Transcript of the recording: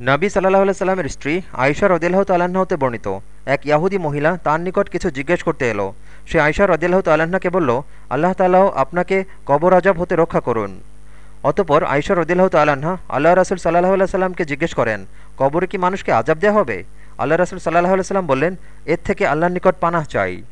নবী সাল্লাহ সাল্লামের স্ত্রী আয়সা রদিল্লাহ তাল্লাহতে হতে বর্ণিত এক ইয়াহুদি মহিলা তার নিকট কিছু জিজ্ঞেস করতে এলো। সে আয়সা রদিল্লাহ তাল্লাহ্নাকে বলল, আল্লাহ তাল্লাহ আপনাকে কবর আজাব হতে রক্ষা করুন। অতপর আয়সা রদিল্লাহ তাল্লাহা আল্লাহ রাসুল সাল্লাহ সাল্লামকে জিজ্ঞেস করেন, কবরে কি মানুষকে আজাব দেওয়া হবে? আল্লাহ রাসুল সাল্লাহ সাল্লাম বললেন, এর থেকে আল্লাহর নিকট পানাহ চাই।